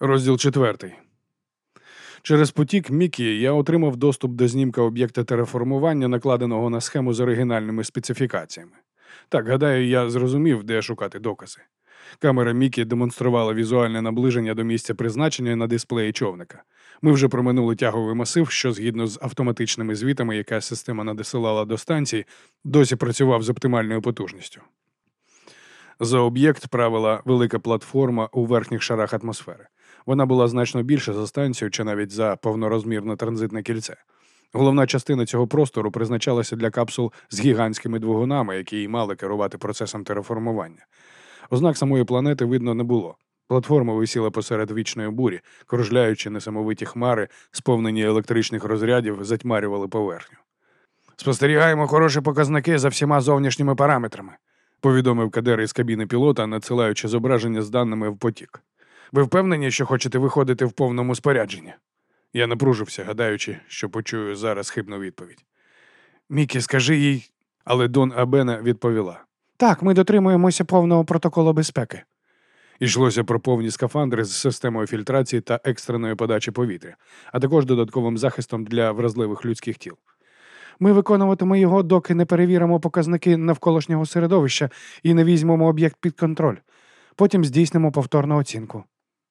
Розділ четвертий. Через потік Мікі я отримав доступ до знімка об'єкта тереформування, накладеного на схему з оригінальними специфікаціями. Так, гадаю, я зрозумів, де шукати докази. Камера Мікі демонструвала візуальне наближення до місця призначення на дисплеї човника. Ми вже проминули тяговий масив, що згідно з автоматичними звітами, яка система надсилала до станції, досі працював з оптимальною потужністю. За об'єкт правила велика платформа у верхніх шарах атмосфери. Вона була значно більша за станцію чи навіть за повнорозмірне транзитне кільце. Головна частина цього простору призначалася для капсул з гігантськими двигунами, які й мали керувати процесом тереформування. Ознак самої планети видно не було. Платформа висіла посеред вічної бурі, кружляючи несамовиті хмари, сповнені електричних розрядів, затьмарювали поверхню. Спостерігаємо хороші показники за всіма зовнішніми параметрами, повідомив кадер із кабіни пілота, надсилаючи зображення з даними в потік. Ви впевнені, що хочете виходити в повному спорядженні? Я напружився, гадаючи, що почую зараз хибну відповідь. Мікі, скажи їй. Але Дон Абена відповіла. Так, ми дотримуємося повного протоколу безпеки. Йшлося про повні скафандри з системою фільтрації та екстреної подачі повітря, а також додатковим захистом для вразливих людських тіл. Ми виконуватимемо його, доки не перевіримо показники навколишнього середовища і не візьмемо об'єкт під контроль. Потім здійснимо повторну оцінку.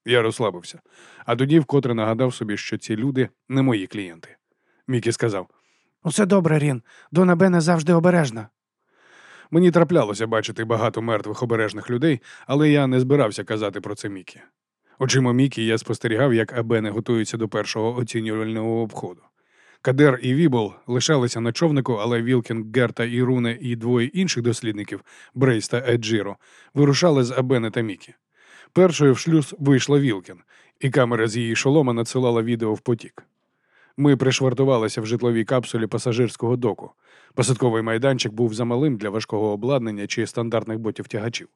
Я розслабився, а тоді вкотре нагадав собі, що ці люди не мої клієнти. Мікі сказав: Усе добре, Рін. Дона Бене завжди обережна. мені траплялося бачити багато мертвих обережних людей, але я не збирався казати про це Мікі. Очима Мікі я спостерігав, як Абене готується до першого оцінювального обходу. Кадер і Вібл лишалися на човнику, але Вілкін, Герта, Гіруне і двоє інших дослідників Брейс та Еджіро вирушали з Абене та Мікі. Першою в шлюз вийшла Вілкін, і камера з її шолома надсилала відео в потік. Ми пришвартувалися в житловій капсулі пасажирського доку. Посадковий майданчик був замалим для важкого обладнання чи стандартних ботів тягачів.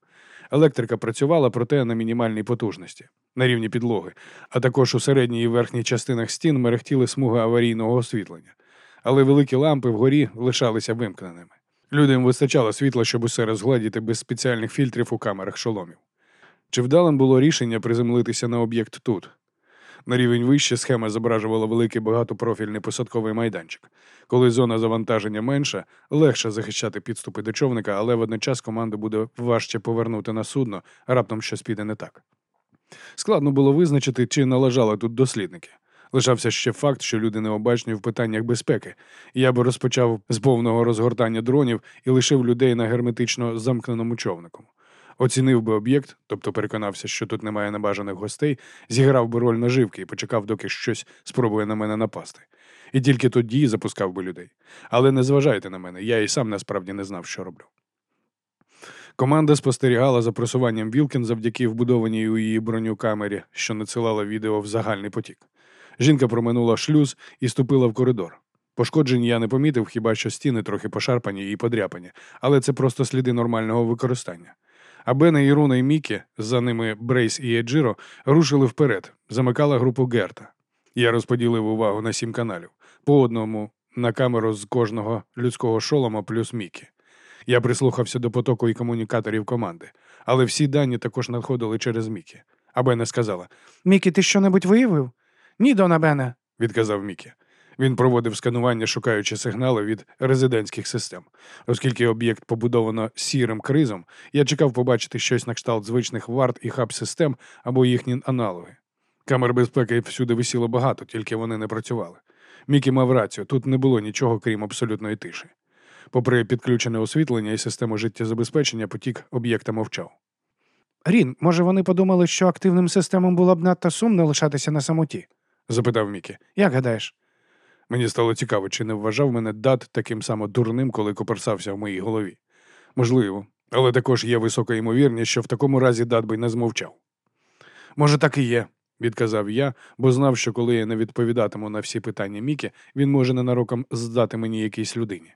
Електрика працювала, проте на мінімальній потужності, на рівні підлоги, а також у середній і верхній частинах стін мерехтіли смуги аварійного освітлення. Але великі лампи вгорі лишалися вимкненими. Людям вистачало світла, щоб усе розгледіти без спеціальних фільтрів у камерах шоломів. Чи вдалим було рішення приземлитися на об'єкт тут? На рівень вище схема зображувала великий багатопрофільний посадковий майданчик. Коли зона завантаження менша, легше захищати підступи до човника, але водночас команду буде важче повернути на судно, раптом щось піде не так. Складно було визначити, чи належали тут дослідники. Лишався ще факт, що люди необачні в питаннях безпеки. Я би розпочав з повного розгортання дронів і лишив людей на герметично замкненому човнику. Оцінив би об'єкт, тобто переконався, що тут немає небажаних гостей, зіграв би роль наживки і почекав, доки щось спробує на мене напасти. І тільки тоді запускав би людей. Але не зважайте на мене, я і сам насправді не знав, що роблю. Команда спостерігала за просуванням Вілкін завдяки вбудованій у її броню камері, що надсилала відео в загальний потік. Жінка проминула шлюз і ступила в коридор. Пошкоджень я не помітив, хіба що стіни трохи пошарпані і подряпані, але це просто сліди нормального використання. А Бена, Іруна і Мікі, за ними Брейс і Еджиро, рушили вперед, замикала групу Герта. Я розподілив увагу на сім каналів, по одному на камеру з кожного людського шолома плюс Мікі. Я прислухався до потоку і комунікаторів команди, але всі дані також надходили через Мікі. А Бена сказала, Мікі, ти що-небудь виявив? Ні, Дона Бене. відказав Мікі. Він проводив сканування, шукаючи сигнали від резидентських систем. Оскільки об'єкт побудовано сірим кризом, я чекав побачити щось на кшталт звичних варт і хаб-систем або їхні аналоги. Камер безпеки всюди висіло багато, тільки вони не працювали. Мікі мав рацію, тут не було нічого, крім абсолютної тиші. Попри підключене освітлення і систему життєзабезпечення, потік об'єкта мовчав. Рін, може, вони подумали, що активним системам було б надто сумно лишатися на самоті? запитав Мікі. Як гадаєш? Мені стало цікаво, чи не вважав мене дат таким само дурним, коли коперсався в моїй голові. Можливо, але також є висока ймовірність, що в такому разі дат би не змовчав. Може, так і є, відказав я, бо знав, що коли я не відповідатиму на всі питання Мікі, він може ненароком здати мені якійсь людині.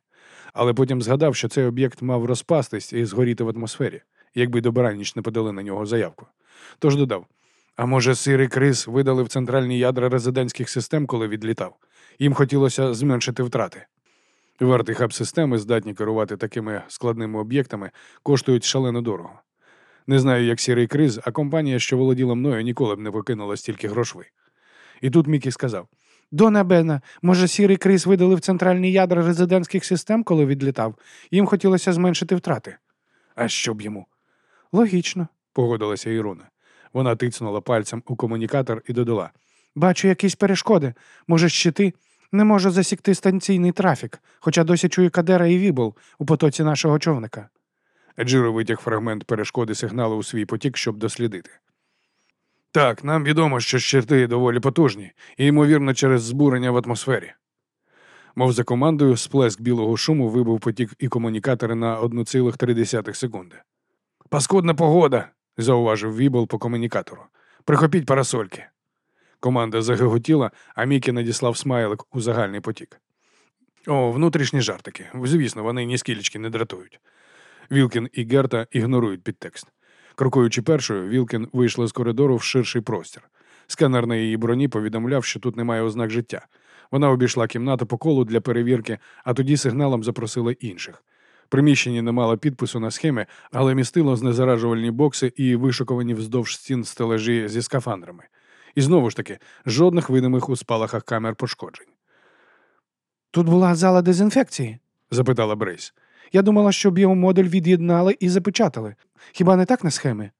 Але потім згадав, що цей об'єкт мав розпастись і згоріти в атмосфері, якби до Бараніч не подали на нього заявку. Тож додав: а може, сирий криз видали в центральні ядра резидентських систем, коли відлітав? Їм хотілося зменшити втрати. Варти хаб-системи, здатні керувати такими складними об'єктами, коштують шалено дорого. Не знаю, як сірий криз, а компанія, що володіла мною, ніколи б не покинула стільки грошви. І тут Мікі сказав: Дона Бена, може, сірий крис видалив центральні ядра резидентських систем, коли відлітав? Їм хотілося зменшити втрати. А що б йому? Логічно. погодилася Ірона. Вона тицнула пальцем у комунікатор і додала. Бачу якісь перешкоди. Може, щити? Не можу засікти станційний трафік, хоча досі чую Кадера і Вібл у потоці нашого човника. Джиро витяг фрагмент перешкоди сигналу у свій потік, щоб дослідити. Так, нам відомо, що щити доволі потужні, і, ймовірно, через збурення в атмосфері. Мов за командою, сплеск білого шуму вибив потік і комунікатори на 1,3 секунди. Паскудна погода, зауважив Вібл по комунікатору. Прихопіть парасольки. Команда загиготіла, а Мікі надіслав смайлик у загальний потік. О, внутрішні жартики. Звісно, вони ні скілечки не дратують. Вілкін і Герта ігнорують підтекст. Крокуючи першою, Вілкін вийшла з коридору в ширший простір. Сканер на її броні повідомляв, що тут немає ознак життя. Вона обійшла кімнату по колу для перевірки, а тоді сигналом запросила інших. Приміщення не мало підпису на схемі, але містило знезаражувальні бокси і вишукувані вздовж стін стележі зі скафандрами. І знову ж таки, жодних видимих у спалахах камер пошкоджень. Тут була зала дезінфекції. запитала Брейс. Я думала, що біомодуль від'єднали і запечатали. Хіба не так на схемі?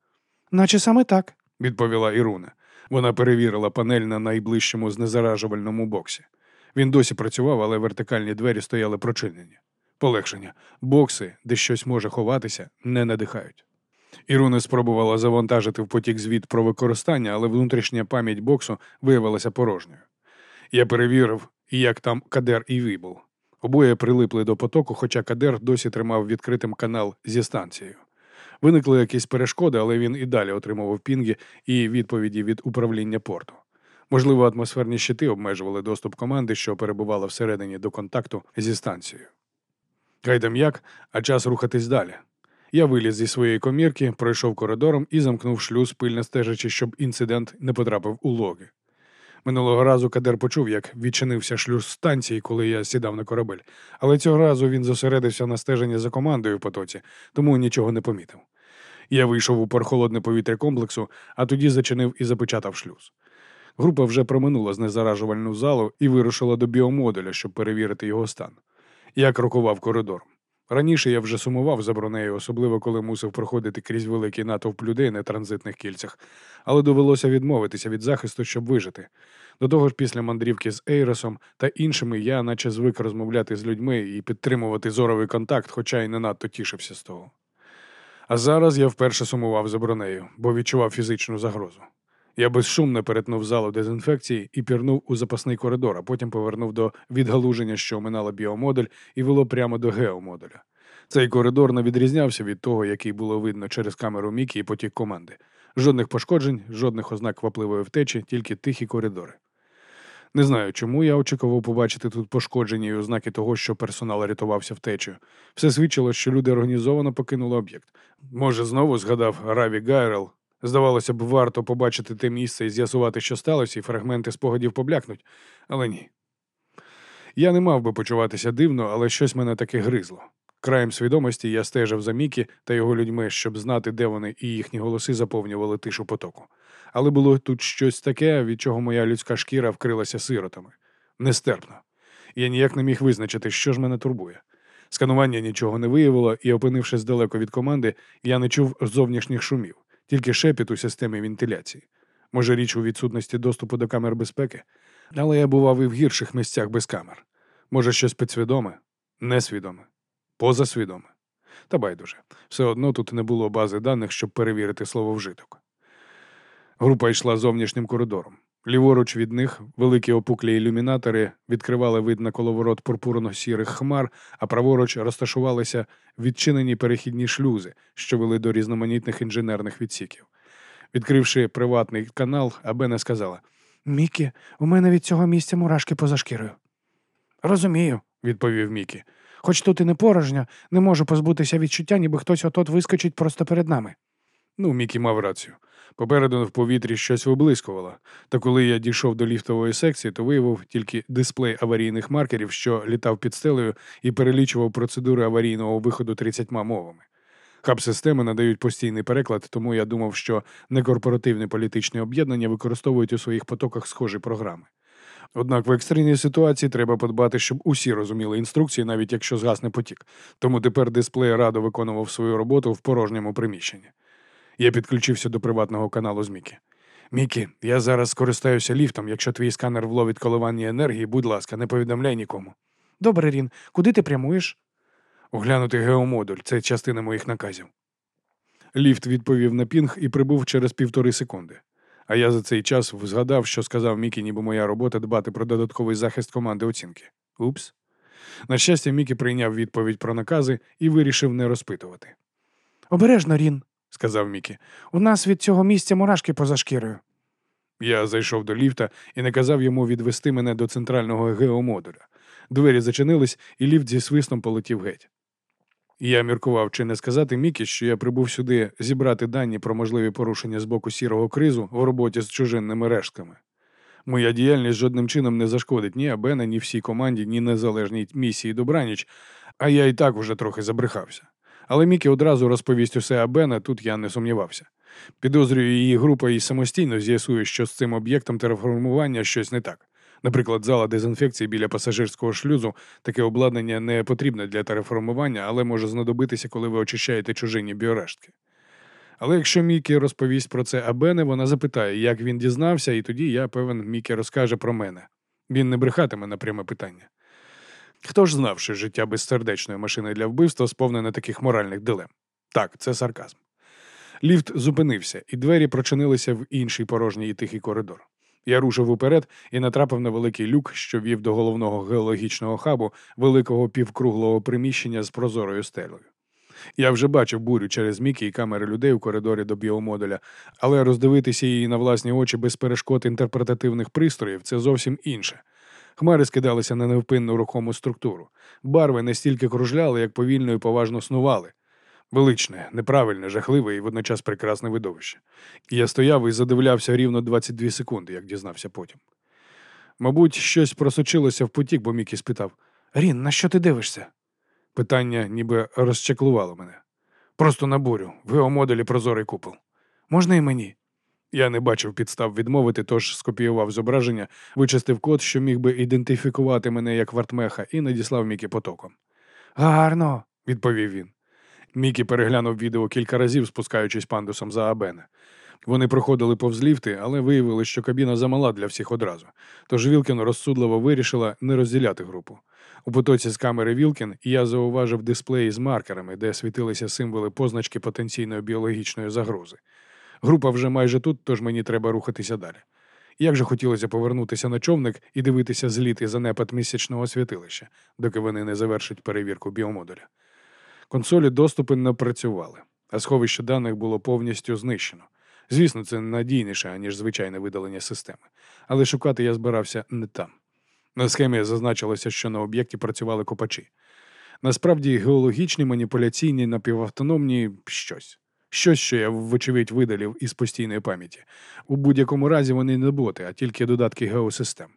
Наче саме так. відповіла Іруна. Вона перевірила панель на найближчому знезаражувальному боксі. Він досі працював, але вертикальні двері стояли прочинені. Полегшення. Бокси, де щось може ховатися, не надихають. Іруна спробувала завантажити в потік звіт про використання, але внутрішня пам'ять боксу виявилася порожньою. Я перевірив, як там Кадер і Вібл. Обоє прилипли до потоку, хоча Кадер досі тримав відкритим канал зі станцією. Виникли якісь перешкоди, але він і далі отримував пінги і відповіді від управління порту. Можливо, атмосферні щити обмежували доступ команди, що перебувала всередині до контакту зі станцією. Кайдам як, а час рухатись далі. Я виліз зі своєї комірки, пройшов коридором і замкнув шлюз, пильно стежачи, щоб інцидент не потрапив у логи. Минулого разу Кадер почув, як відчинився шлюз станції, коли я сідав на корабель, але цього разу він зосередився на стеженні за командою в потоці, тому нічого не помітив. Я вийшов у прохолодне повітря комплексу, а тоді зачинив і запечатав шлюз. Група вже проминула знезаражувальну залу і вирушила до біомодуля, щоб перевірити його стан. Я крокував коридором. Раніше я вже сумував за бронею, особливо коли мусив проходити крізь великий натовп людей на транзитних кільцях, але довелося відмовитися від захисту, щоб вижити. До того ж, після мандрівки з Ейросом та іншими я наче звик розмовляти з людьми і підтримувати зоровий контакт, хоча й не надто тішився з того. А зараз я вперше сумував за бронею, бо відчував фізичну загрозу. Я безшумно перетнув залу дезінфекції і пірнув у запасний коридор, а потім повернув до відгалуження, що оминало біомодуль, і вело прямо до геомодуля. Цей коридор не відрізнявся від того, який було видно через камеру Мікі і потік команди. Жодних пошкоджень, жодних ознак квапливої втечі, тільки тихі коридори. Не знаю, чому я очікував побачити тут пошкодження і ознаки того, що персонал рятувався втечею. Все свідчило, що люди організовано покинули об'єкт. Може, знову згадав Раві Гайрел. Здавалося б, варто побачити те місце і з'ясувати, що сталося, і фрагменти спогадів поблякнуть, але ні. Я не мав би почуватися дивно, але щось мене таки гризло. Краєм свідомості я стежив за Мікі та його людьми, щоб знати, де вони, і їхні голоси заповнювали тишу потоку. Але було тут щось таке, від чого моя людська шкіра вкрилася сиротами. Нестерпно. Я ніяк не міг визначити, що ж мене турбує. Сканування нічого не виявило, і, опинившись далеко від команди, я не чув зовнішніх шумів, тільки шепіт у системі вентиляції. Може, річ у відсутності доступу до камер безпеки, але я бував і в гірших місцях без камер. Може, щось підсвідоме, несвідоме, позасвідоме. Та байдуже, все одно тут не було бази даних, щоб перевірити слово вжиток. Група йшла зовнішнім коридором. Ліворуч від них великі опуклі ілюмінатори відкривали вид на коловорот пурпурно-сірих хмар, а праворуч розташувалися відчинені перехідні шлюзи, що вели до різноманітних інженерних відсіків. Відкривши приватний канал, Абена сказала: Мікі, у мене від цього місця мурашки поза шкірою. Розумію, відповів Мікі. Хоч тут і не порожньо, не можу позбутися відчуття, ніби хтось отот вискочить просто перед нами. Ну, Мікі мав рацію. Попереду в повітрі щось виблискувало, та коли я дійшов до ліфтової секції, то виявив тільки дисплей аварійних маркерів, що літав під стелею і перелічував процедури аварійного виходу 30 мовами. Хаб-системи надають постійний переклад, тому я думав, що некорпоративні політичні об'єднання використовують у своїх потоках схожі програми. Однак в екстреній ситуації треба подбати, щоб усі розуміли інструкції, навіть якщо згасне потік. Тому тепер дисплей радо виконував свою роботу в порожньому приміщенні. Я підключився до приватного каналу з Мікі. Мікі, я зараз скористаюся ліфтом. Якщо твій сканер вловить коливання енергії, будь ласка, не повідомляй нікому. Добре, Рін, куди ти прямуєш? Оглянути геомодуль це частина моїх наказів. Ліфт відповів на пінг і прибув через півтори секунди. А я за цей час згадав, що сказав Мікі, ніби моя робота дбати про додатковий захист команди оцінки. Упс. На щастя, Мікі прийняв відповідь про накази і вирішив не розпитувати. Обережно, Рін, Сказав Мікі. у нас від цього місця мурашки поза шкірою. Я зайшов до ліфта і наказав йому відвести мене до центрального геомодуля. Двері зачинились, і ліфт зі свистом полетів геть. Я міркував, чи не сказати Мікі, що я прибув сюди зібрати дані про можливі порушення з боку сірого кризу в роботі з чужинними рештками. Моя діяльність жодним чином не зашкодить ні Абена, ні всій команді, ні незалежній місії Добраніч, а я і так уже трохи забрехався. Але Мікі одразу розповість усе Абена, тут я не сумнівався. Підозрюю, її група і самостійно з'ясує, що з цим об'єктом терраформування щось не так. Наприклад, зала дезінфекції біля пасажирського шлюзу таке обладнання не потрібне для терраформування, але може знадобитися, коли ви очищаєте чужинні біорештки. Але якщо Мікі розповість про це Абене, вона запитає, як він дізнався, і тоді я певен, Мікі розкаже про мене. Він не брехатиме на пряме питання. Хто ж знав, що життя безсердечної машини для вбивства сповнене таких моральних дилем? Так, це сарказм. Ліфт зупинився, і двері прочинилися в інший порожній і тихий коридор. Я рушив уперед і натрапив на великий люк, що вів до головного геологічного хабу великого півкруглого приміщення з прозорою стелею. Я вже бачив бурю через міки і камери людей у коридорі до біомодуля, але роздивитися її на власні очі без перешкод інтерпретативних пристроїв це зовсім інше. Хмари скидалися на невпинну рухому структуру. Барви не стільки кружляли, як повільно і поважно снували. Величне, неправильне, жахливе і водночас прекрасне видовище. Я стояв і задивлявся рівно 22 секунди, як дізнався потім. Мабуть, щось просочилося в потік, бо Мікі спитав: Рін, на що ти дивишся? питання ніби розчаклувало мене. Просто на бурю, в геомоделі прозорий купол. Можна і мені? Я не бачив підстав відмовити, тож скопіював зображення, вичистив код, що міг би ідентифікувати мене як вартмеха, і надіслав Мікі потоком. Гарно. Відповів він. Мікі переглянув відео кілька разів, спускаючись пандусом за Абене. Вони проходили повз ліфти, але виявили, що кабіна замала для всіх одразу. Тож Вілкін розсудливо вирішила не розділяти групу. У потоці з камери Вілкін я зауважив дисплеї з маркерами, де світилися символи позначки потенційної біологічної загрози. Група вже майже тут, тож мені треба рухатися далі. Як же хотілося повернутися на човник і дивитися зліт і занепад місячного святилища, доки вони не завершать перевірку біомодуля. Консолі доступи не працювали, а сховище даних було повністю знищено. Звісно, це надійніше, аніж звичайне видалення системи, але шукати я збирався не там. На схемі зазначилося, що на об'єкті працювали копачі. Насправді геологічні, маніпуляційні, напівавтономні щось. Щось, що я, вочевидь, видалів із постійної пам'яті. У будь-якому разі вони не боти, а тільки додатки геосистем.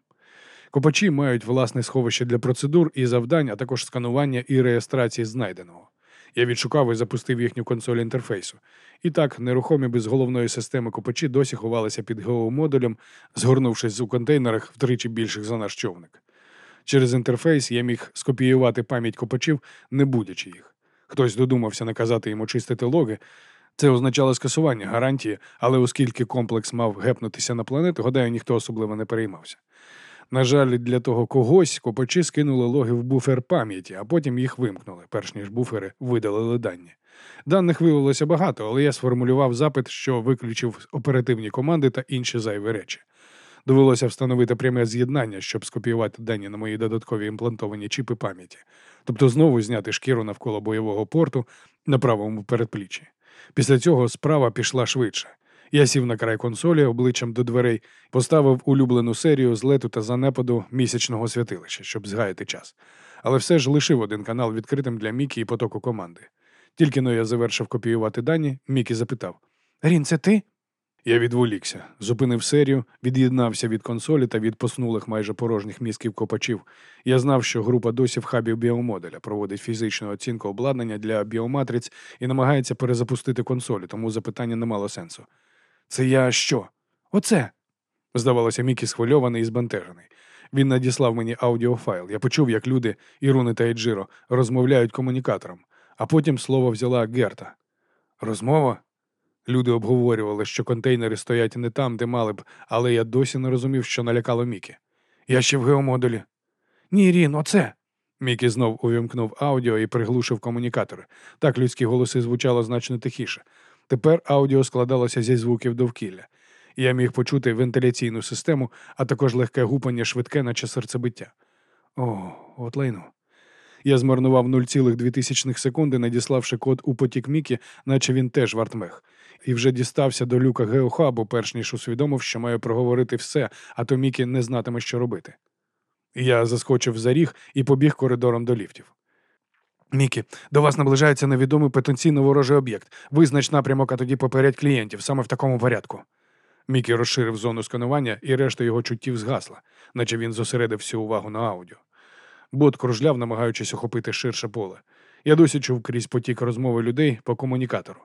Копачі мають власне сховище для процедур і завдань, а також сканування і реєстрації знайденого. Я відшукав і запустив їхню консоль інтерфейсу. І так, нерухомі без головної системи копачі досі ховалися під геомодулем, згорнувшись у контейнерах втричі більших за наш човник. Через інтерфейс я міг скопіювати пам'ять копачів, не будячи їх. Хтось додумався наказати їм очистити логи. Це означало скасування гарантії, але оскільки комплекс мав гепнутися на планету, гадаю, ніхто особливо не переймався. На жаль, для того когось копачі скинули логи в буфер пам'яті, а потім їх вимкнули, перш ніж буфери видалили дані. Даних виявилося багато, але я сформулював запит, що виключив оперативні команди та інші зайві речі. Довелося встановити пряме з'єднання, щоб скопіювати дані на мої додаткові імплантовані чіпи пам'яті, тобто знову зняти шкіру навколо бойового порту на правому передпліччі. Після цього справа пішла швидше. Я сів на край консолі обличчям до дверей, поставив улюблену серію злету та занепаду місячного святилища, щоб згаяти час. Але все ж лишив один канал відкритим для Мікі і потоку команди. Тільки но я завершив копіювати дані, Мікі запитав: Рін, це ти? Я відволікся, зупинив серію, від'єднався від консолі та від поснулих майже порожніх мізків копачів. Я знав, що група досі в хабі біомоделя проводить фізичну оцінку обладнання для біоматриць і намагається перезапустити консолі, тому запитання не мало сенсу. Це я що? Оце. Здавалося, Мікі схвильований і збентежений. Він надіслав мені аудіофайл. Я почув, як люди, Іруни та Еджиро, розмовляють комунікатором, а потім слово взяла Герта. Розмова? Люди обговорювали, що контейнери стоять не там, де мали б, але я досі не розумів, що налякало Мікі. Я ще в геомодулі. Ні, Рін, оце. Мікі знов увімкнув аудіо і приглушив комунікатори. Так людські голоси звучало значно тихіше. Тепер аудіо складалося зі звуків довкілля. Я міг почути вентиляційну систему, а також легке гупання швидке, наче серцебиття. О, от лайно. Я змарнував 0,2 секунди, надіславши код у потік Мікі, наче він теж вартмех, і вже дістався до люка геохабу, перш ніж усвідомив, що маю проговорити все, а то Мікі не знатиме, що робити. Я заскочив за ріг і побіг коридором до ліфтів. Мікі, до вас наближається невідомий потенційно ворожий об'єкт. Визнач напрямок, а тоді попередь клієнтів, саме в такому порядку. Мікі розширив зону сканування, і решта його чуттів згасла, наче він зосередив всю увагу на аудіо. Бот кружляв, намагаючись охопити ширше поле. Я досі чув крізь потік розмови людей по комунікатору.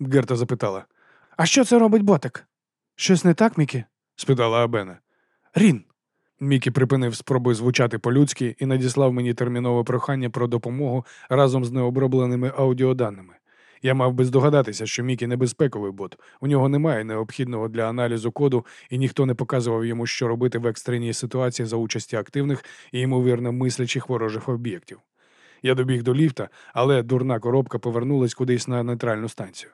Герта запитала: А що це робить ботик? Щось не так, Мікі? спитала Абена. Рін. Мікі припинив спроби звучати по-людськи і надіслав мені термінове прохання про допомогу разом з необробленими аудіоданими. Я мав би здогадатися, що Мікі небезпековий бот. У нього немає необхідного для аналізу коду, і ніхто не показував йому, що робити в екстреній ситуації за участі активних і ймовірно мислячих ворожих об'єктів. Я добіг до ліфта, але дурна коробка повернулась кудись на нейтральну станцію.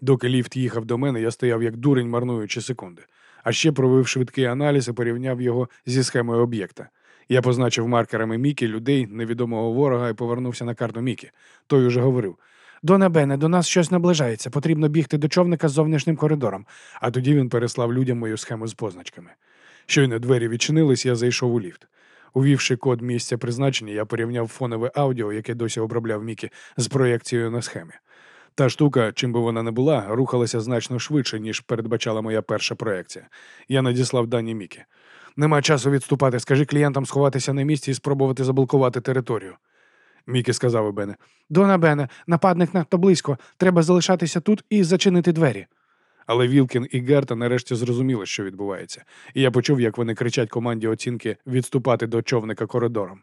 Доки ліфт їхав до мене, я стояв як дурень, марнуючи секунди, а ще провів швидкий аналіз і порівняв його зі схемою об'єкта. Я позначив маркерами Мікі, людей, невідомого ворога і повернувся на карту Мікі. Той уже говорив. Доне Бене, до нас щось наближається. Потрібно бігти до човника з зовнішнім коридором. А тоді він переслав людям мою схему з позначками. Щойно двері відчинились, я зайшов у ліфт. Увівши код місця призначення, я порівняв фонове аудіо, яке досі обробляв Мікі, з проєкцією на схемі. Та штука, чим би вона не була, рухалася значно швидше, ніж передбачала моя перша проекція. Я надіслав дані Мікі. Нема часу відступати. Скажи клієнтам сховатися на місці і спробувати заблокувати територію. Мікі сказав у Бене. Дона Бене, нападник надто близько. Треба залишатися тут і зачинити двері. Але Вілкін і Герта нарешті зрозуміли, що відбувається, і я почув, як вони кричать команді оцінки відступати до човника коридором.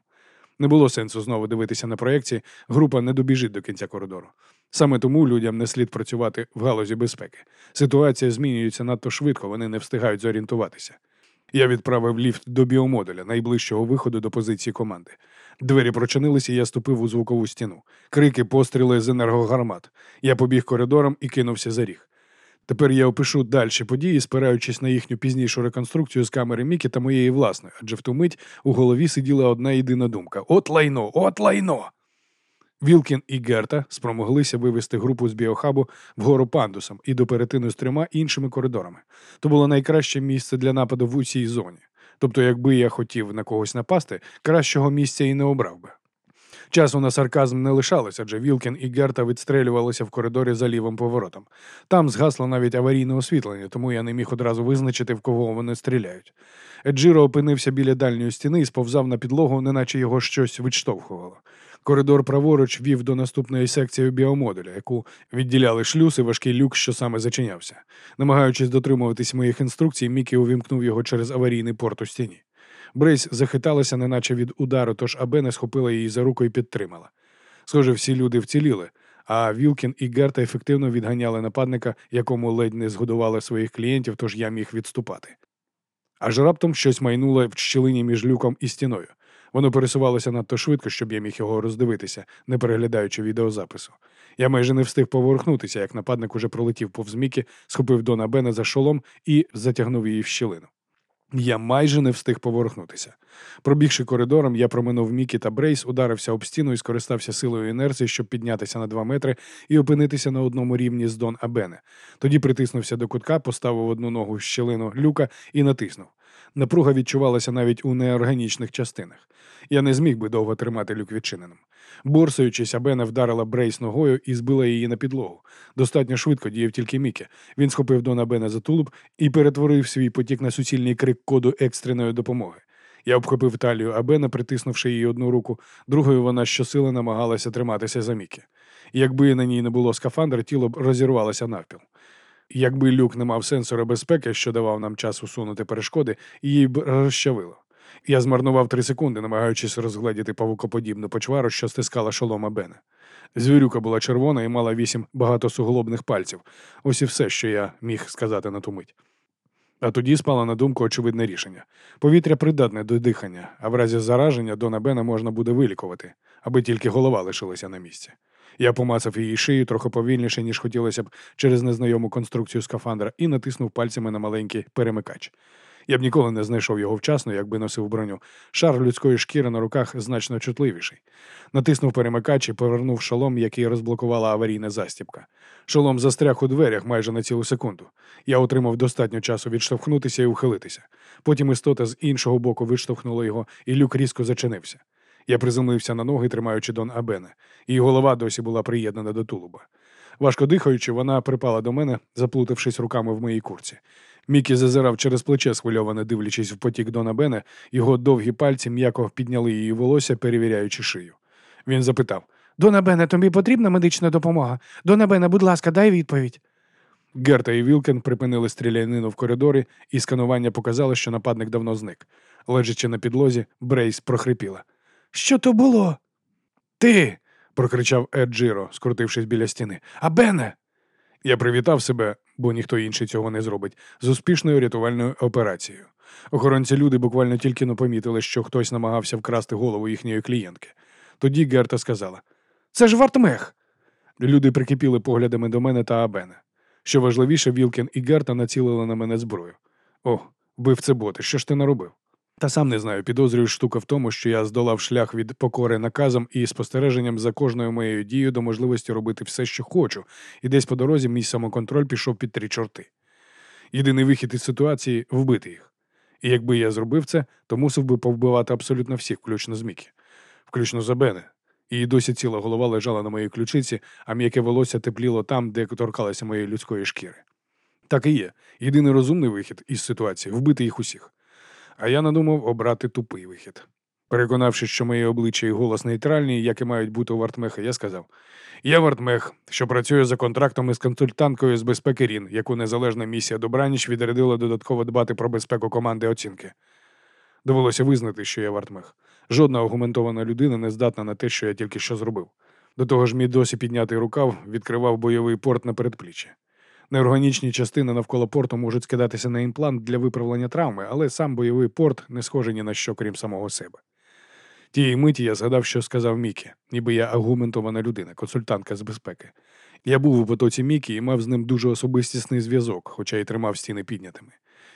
Не було сенсу знову дивитися на проєкції, група не добіжить до кінця коридору. Саме тому людям не слід працювати в галузі безпеки. Ситуація змінюється надто швидко, вони не встигають зорієнтуватися. Я відправив ліфт до біомодуля, найближчого виходу до позиції команди. Двері прочинилися, і я ступив у звукову стіну. Крики, постріли з енергогармат. Я побіг коридором і кинувся за ріг. Тепер я опишу дальші події, спираючись на їхню пізнішу реконструкцію з камери Мікі та моєї власної, адже в ту мить у голові сиділа одна єдина думка: от лайно, от лайно! Вілкін і Герта спромоглися вивести групу з біохабу вгору пандусом і до перетину з трьома іншими коридорами. То було найкраще місце для нападу в усій зоні. Тобто, якби я хотів на когось напасти, кращого місця і не обрав би. Часу на сарказм не лишалося, адже Вілкін і Герта відстрелювалися в коридорі за лівим поворотом. Там згасло навіть аварійне освітлення, тому я не міг одразу визначити, в кого вони стріляють. Еджиро опинився біля дальньої стіни і сповзав на підлогу, неначе його щось відштовхувало. Коридор праворуч вів до наступної секції біомодуля, яку відділяли шлюз і важкий люк, що саме зачинявся. Намагаючись дотримуватись моїх інструкцій, Мікі увімкнув його через аварійний порт у стіні. Брейс захиталася, неначе від удару, тож Абене схопила її за руку і підтримала. Схоже, всі люди вціліли, а Вілкін і Герта ефективно відганяли нападника, якому ледь не згодували своїх клієнтів, тож я міг відступати. Аж раптом щось майнуло в щілині між люком і стіною. Воно пересувалося надто швидко, щоб я міг його роздивитися, не переглядаючи відеозапису. Я майже не встиг поворухнутися, як нападник уже пролетів повз Мікі, схопив Дона Бена за шолом і затягнув її в щілину. Я майже не встиг поворухнутися. Пробігши коридором, я проминув Мікі та Брейс, ударився об стіну і скористався силою інерції, щоб піднятися на два метри і опинитися на одному рівні з Дон Абене. Тоді притиснувся до кутка, поставив одну ногу в щілину люка і натиснув. Напруга відчувалася навіть у неорганічних частинах. Я не зміг би довго тримати люк відчиненим. Борсаючись, Абена вдарила Брейс ногою і збила її на підлогу. Достатньо швидко діяв тільки Мікі. Він схопив Дона Бена за тулуб і перетворив свій потік на суцільний крик коду екстреної допомоги. Я обхопив талію Абена, притиснувши її одну руку, другою вона щосили намагалася триматися за Мікі. Якби на ній не було скафандра, тіло б розірвалося навпіл. Якби люк не мав сенсора безпеки, що давав нам час усунути перешкоди, її б розчавило. Я змарнував три секунди, намагаючись розгледіти павукоподібну почвару, що стискала шолома Бена. Звірюка була червона і мала вісім багатосуглобних пальців. Ось і все, що я міг сказати на ту мить. А тоді спало на думку очевидне рішення. Повітря придатне до дихання, а в разі зараження Дона Бена можна буде вилікувати, аби тільки голова лишилася на місці. Я помацав її шию трохи повільніше, ніж хотілося б через незнайому конструкцію скафандра, і натиснув пальцями на маленький перемикач. Я б ніколи не знайшов його вчасно, якби носив броню. Шар людської шкіри на руках значно чутливіший. Натиснув перемикач і повернув шолом, який розблокувала аварійна застібка. Шолом застряг у дверях майже на цілу секунду. Я отримав достатньо часу відштовхнутися і ухилитися. Потім істота з іншого боку виштовхнула його, і люк різко зачинився. Я приземлився на ноги, тримаючи Дон Абене. Її голова досі була приєднана до тулуба. Важко дихаючи, вона припала до мене, заплутавшись руками в моїй курці. Мікі зазирав через плече, схвильоване, дивлячись в потік Дона Бене, його довгі пальці м'яко підняли її волосся, перевіряючи шию. Він запитав: Дона Бене, тобі потрібна медична допомога? Дона Бене, будь ласка, дай відповідь. Герта і Вілкен припинили стрілянину в коридорі, і сканування показало, що нападник давно зник. Лежачи на підлозі, Брейс прохрипіла. Що то було? Ти. Прокричав Ед Джиро, скрутившись біля стіни. А Бене. Я привітав себе, бо ніхто інший цього не зробить, з успішною рятувальною операцією. Охоронці люди буквально тільки не помітили, що хтось намагався вкрасти голову їхньої клієнтки. Тоді Герта сказала: Це ж Вартмех. Люди прикипіли поглядами до мене та Абена. Що важливіше, Вілкен і Герта націлили на мене зброю. О, вбивце боти, що ж ти наробив? Та сам не знаю, підозрюю штука в тому, що я здолав шлях від покори наказом і спостереженням за кожною моєю дією до можливості робити все, що хочу, і десь по дорозі мій самоконтроль пішов під три чорти. Єдиний вихід із ситуації вбити їх. І якби я зробив це, то мусив би повбивати абсолютно всіх, включно з Мікі, включно за Бене. Її досі ціла голова лежала на моїй ключиці, а м'яке волосся тепліло там, де торкалося моєї людської шкіри. Так і є. Єдиний розумний вихід із ситуації вбити їх усіх. А я надумав обрати тупий вихід. Переконавшись, що моє обличчя і голос нейтральні, як і мають бути у Вартмеха, я сказав: Я Вартмех, що працює за контрактом із консультанткою з безпеки Рін, яку незалежна місія Добраніч відрядила додатково дбати про безпеку команди оцінки. Довелося визнати, що я Вартмех. Жодна аргументована людина не здатна на те, що я тільки що зробив. До того ж, мій досі піднятий рукав відкривав бойовий порт на передпліччя. Неорганічні частини навколо порту можуть скидатися на імплант для виправлення травми, але сам бойовий порт не схожий ні на що, крім самого себе. Тієї миті я згадав, що сказав Мікі, ніби я аргументована людина, консультантка з безпеки. Я був у потоці Мікі і мав з ним дуже особистісний зв'язок, хоча й тримав стіни піднятими.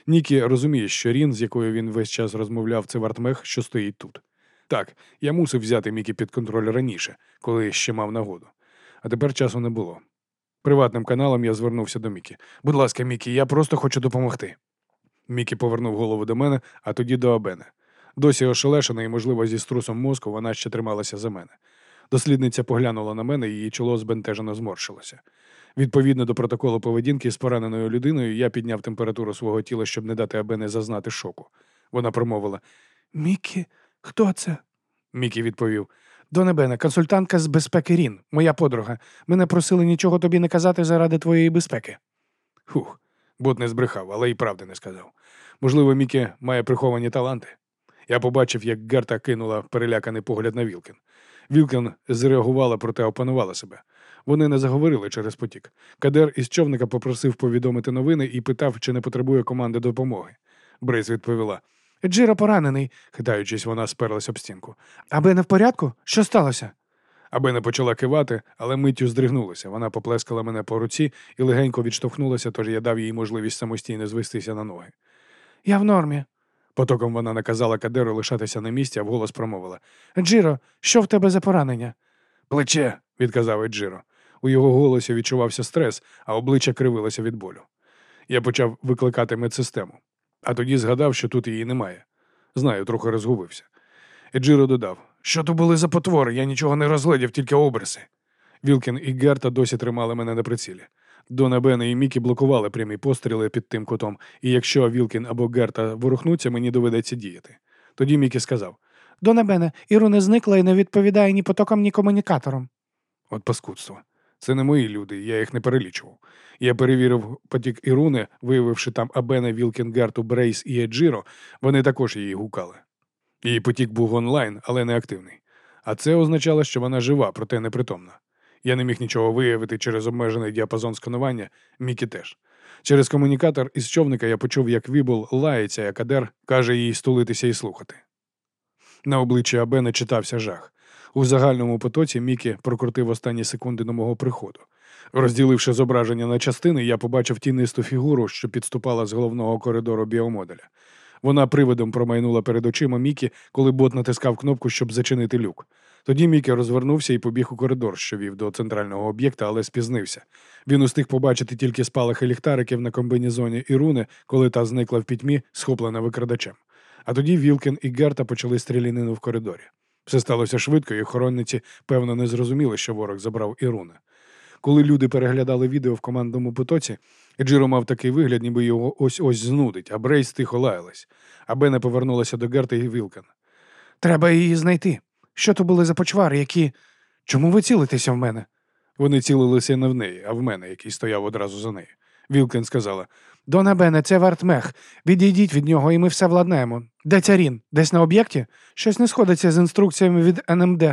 Нікі розуміє, що Рін, з якою він весь час розмовляв, це вартмех, що стоїть тут. Так, я мусив взяти Мікі під контроль раніше, коли ще мав нагоду. А тепер часу не було. Приватним каналом я звернувся до Мікі. Будь ласка, Мікі, я просто хочу допомогти. Мікі повернув голову до мене, а тоді до Абена. Досі ошелешена і, можливо, зі струсом мозку вона ще трималася за мене. Дослідниця поглянула на мене, і її чоло збентежено зморщилося. Відповідно до протоколу поведінки з пораненою людиною, я підняв температуру свого тіла, щоб не дати Абене зазнати шоку. Вона промовила: Мікі, хто це? Мікі відповів: Дона Бене, консультантка з безпеки Рін, моя подруга. Мене просили нічого тобі не казати заради твоєї безпеки. Хух, бот не збрехав, але й правди не сказав. Можливо, Мікі має приховані таланти. Я побачив, як Герта кинула переляканий погляд на Вілкен. Вілкен зреагувала, проте опанувала себе. Вони не заговорили через потік. Кадер із човника попросив повідомити новини і питав, чи не потребує команди допомоги. Брейс відповіла: Джиро поранений, хитаючись, вона сперлась об стінку. Абене, в порядку? Що сталося? Абене почала кивати, але миттю здригнулася. Вона поплескала мене по руці і легенько відштовхнулася, тож я дав їй можливість самостійно звестися на ноги. Я в нормі. Потоком вона наказала Кадеру лишатися на місці, а вголос промовила. Джиро, що в тебе за поранення? Плече, відказав Еджиро. У його голосі відчувався стрес, а обличчя кривилося від болю. Я почав викликати медсистему, а тоді згадав, що тут її немає. Знаю, трохи розгубився. Еджиро додав, Що то були за потвори? Я нічого не розглядів, тільки обриси. Вілкін і Герта досі тримали мене на прицілі. Дона Бене і Мікі блокували прямі постріли під тим кутом, і якщо Вілкін або Герта ворухнуться, мені доведеться діяти. Тоді Мікі сказав: Дона Бене, Іру не зникла і не відповідає ні потокам, ні комунікаторам. От паскудство. Це не мої люди, я їх не перелічував. Я перевірив потік Іруни, виявивши там Абена, Вілкін, Герту, Брейс і Еджіро, вони також її гукали. Її потік був онлайн, але не активний. А це означало, що вона жива, проте непритомна. Я не міг нічого виявити через обмежений діапазон сканування, Мікі теж. Через комунікатор із човника я почув, як Вібл лається, а Кадер каже їй стулитися і слухати. На обличчі Абена читався жах. У загальному потоці Мікі прокрутив останні секунди до мого приходу. Розділивши зображення на частини, я побачив тінисту фігуру, що підступала з головного коридору біомодуля. Вона привидом промайнула перед очима Мікі, коли бот натискав кнопку, щоб зачинити люк. Тоді Мікі розвернувся і побіг у коридор, що вів до центрального об'єкта, але спізнився. Він устиг побачити тільки спалахи ліхтариків на комбінезоні Іруни, коли та зникла в пітьмі, схоплена викрадачем. А тоді Вілкін і Герта почали стрілянину в коридорі. Все сталося швидко, і охоронниці, певно, не зрозуміли, що ворог забрав Іруна. Коли люди переглядали відео в командному потоці, Джиро мав такий вигляд, ніби його ось-ось знудить, а Брейс тихо лаялась. А Бене повернулася до Герта і Вілкен. Треба її знайти. Що то були за почвари, які. Чому ви цілитеся в мене? Вони цілилися не в неї, а в мене, який стояв одразу за нею. Вілкен сказала: Дона Бене, це вартмех. Відійдіть від нього, і ми все владнаємо. Де ця Десь на об'єкті? Щось не сходиться з інструкціями від НМД.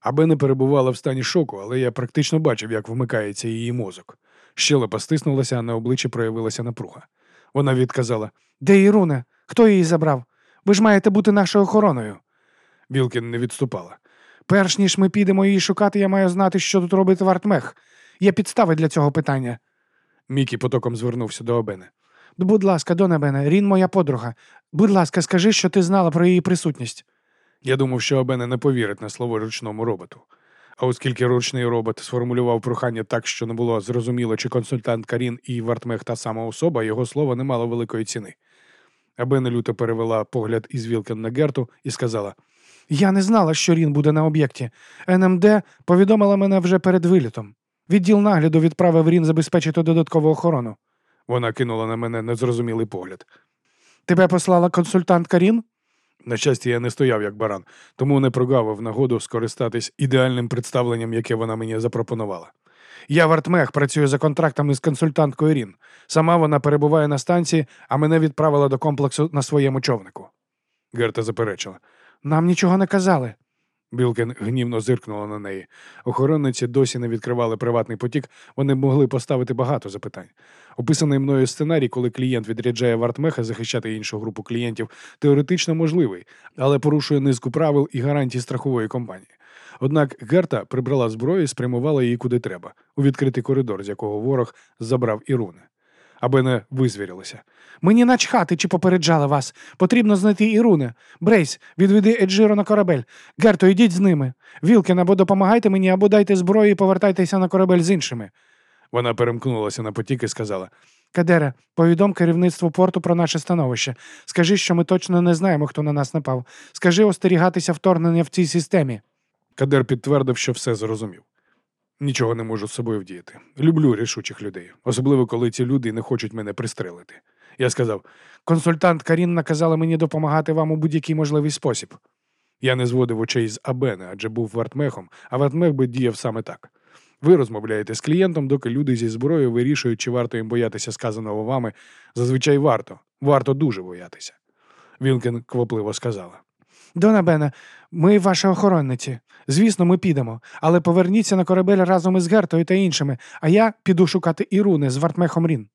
Аби не перебувала в стані шоку, але я практично бачив, як вмикається її мозок. Щелепа стиснулася, а на обличчі проявилася напруга. Вона відказала: Де Іруне? Хто її забрав? Ви ж маєте бути нашою охороною. Вілкін не відступала. Перш ніж ми підемо її шукати, я маю знати, що тут робить вартмех. Є підстави для цього питання. Мікі потоком звернувся до Обене. Будь ласка, Дона Бене, Рін моя подруга. Будь ласка, скажи, що ти знала про її присутність. Я думав, що Обене не повірить на слово ручному роботу. А оскільки ручний робот сформулював прохання так, що не було зрозуміло, чи консультант Карін і Вартмех та сама особа, його слово не мало великої ціни. Абене люто перевела погляд із Вілкен на Герту і сказала: Я не знала, що Рін буде на об'єкті. НМД повідомила мене вже перед вилітом. Відділ нагляду відправив Рін забезпечити додаткову охорону. Вона кинула на мене незрозумілий погляд. Тебе послала консультант Карін? На щастя, я не стояв як баран, тому не прогавив нагоду скористатись ідеальним представленням, яке вона мені запропонувала. Я Вартмех працюю за контрактами з консультанткою Рін. Сама вона перебуває на станції, а мене відправила до комплексу на своєму човнику. Герта заперечила. Нам нічого не казали. Білкен гнівно зиркнула на неї. Охоронниці досі не відкривали приватний потік, вони могли поставити багато запитань. Описаний мною сценарій, коли клієнт відряджає вартмеха захищати іншу групу клієнтів, теоретично можливий, але порушує низку правил і гарантій страхової компанії. Однак Герта прибрала зброю і спрямувала її куди треба, у відкритий коридор, з якого ворог забрав Іруни. Аби не визвірилися. Мені начхати, чи попереджали вас. Потрібно знайти Іруне. Брейс, відведи Еджиро на корабель. Герто, йдіть з ними. Вілкен, або допомагайте мені, або дайте зброю і повертайтеся на корабель з іншими. Вона перемкнулася на потік і сказала: Кадере, повідом керівництву порту про наше становище. Скажи, що ми точно не знаємо, хто на нас напав. Скажи остерігатися вторгнення в цій системі. Кадер підтвердив, що все зрозумів. Нічого не можу з собою вдіяти. Люблю рішучих людей, особливо коли ці люди не хочуть мене пристрелити. Я сказав: консультант Карін наказала мені допомагати вам у будь-який можливий спосіб. Я не зводив очей з Абена, адже був вартмехом, а вартмех би діяв саме так. Ви розмовляєте з клієнтом, доки люди зі зброєю вирішують, чи варто їм боятися сказаного вами. Зазвичай варто, варто дуже боятися. Вілкен квапливо сказала. Дона Бена, ми ваші охоронниці. Звісно, ми підемо, але поверніться на корабель разом із Гертою та іншими, а я піду шукати Гіруне з Вартмехом Рін.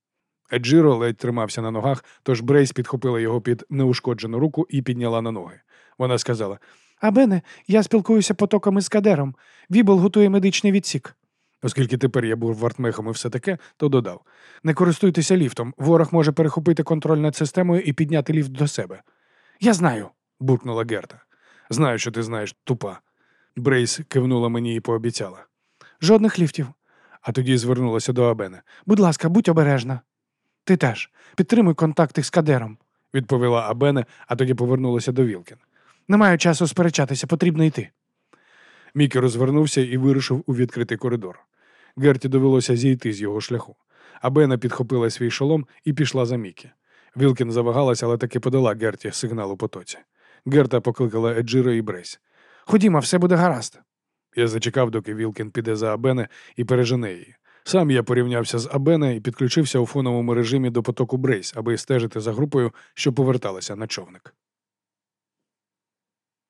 Еджиро ледь тримався на ногах, тож Брейс підхопила його під неушкоджену руку і підняла на ноги. Вона сказала: Абене, я спілкуюся потоком із Кадером. Вібл готує медичний відсік. Оскільки тепер я був вартмехом і все таке, то додав: не користуйтеся ліфтом. Ворог може перехопити контроль над системою і підняти ліфт до себе. Я знаю, буркнула Герта. Знаю, що ти знаєш, тупа. Брейс кивнула мені і пообіцяла. Жодних ліфтів. А тоді звернулася до Абена. Будь ласка, будь обережна. Ти теж підтримуй контакти з кадером, відповіла Абене, а тоді повернулася до Вілкін. Не маю часу сперечатися, потрібно йти. Мікі розвернувся і вирушив у відкритий коридор. Герті довелося зійти з його шляху. А Бена підхопила свій шолом і пішла за Мікі. Вілкін завагалась, але таки подала Герті сигнал у потоці. Герта покликала Еджіра і Брейс. Ходімо, все буде гаразд. Я зачекав, доки Вілкін піде за Абене і пережене її. Сам я порівнявся з Абене і підключився у фоновому режимі до потоку Брейс, аби стежити за групою, що поверталася на човник.